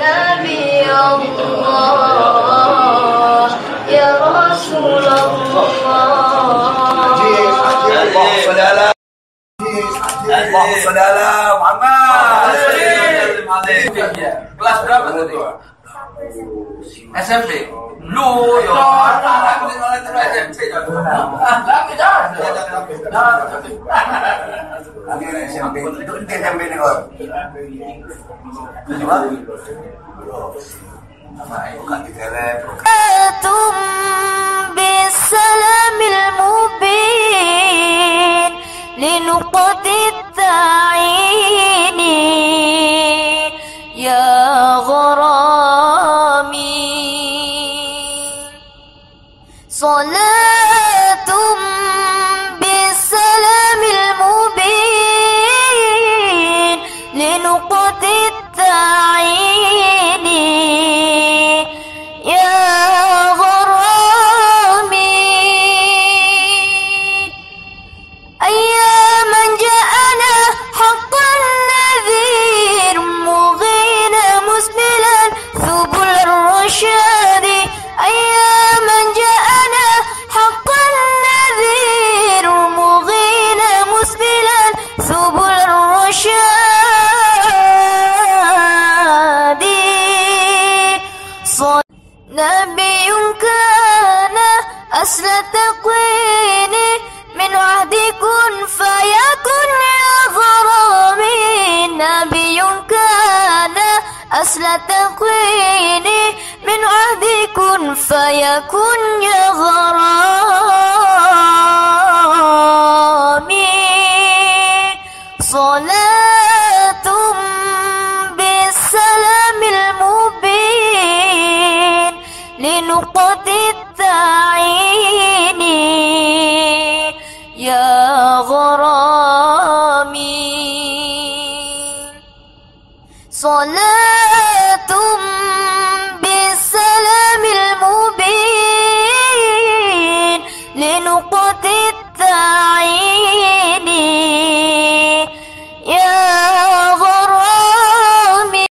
نبي الله يا رسول الله. اللهم صل على محمد Kelas berapa tadi? SMP. Lu yo. Aku di mana SMP. Lagi dah. SMP. Itu SMP. Apa? Bukan di dalam. صلاة بالسلام المبين لنقطة التعيين. يا غرامي أياما جاءنا حق النذير مغينا مسبلا سبل الرشاد أياما سبل الرشاد. نبي كان أصل تقوين من عهد كن فيكن يا غرامي نبي كان أصل تقوين من عهد كن فيكن يا لقد التعيني يا غرامي. صلاة